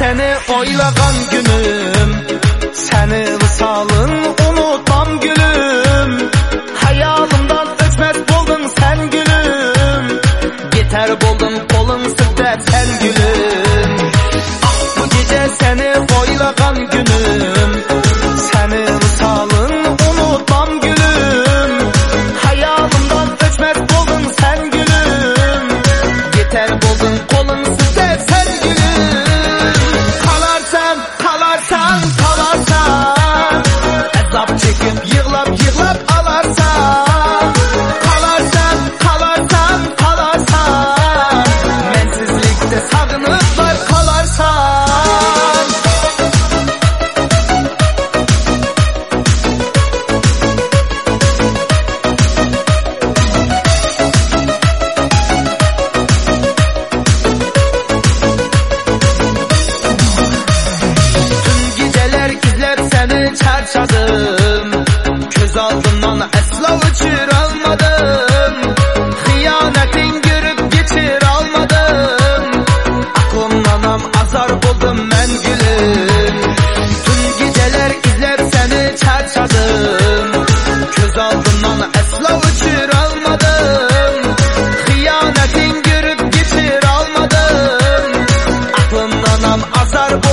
seni oylagan günü Altından asla uçur almadım Hiyanetin görüp geçir almadım Aklımdanam azar buldum ben gülüm. Tüm geceler izler seni çarçadım. Göz altından uçur almadım Hiyanetin görüp geçir almadım Aklımdanam azar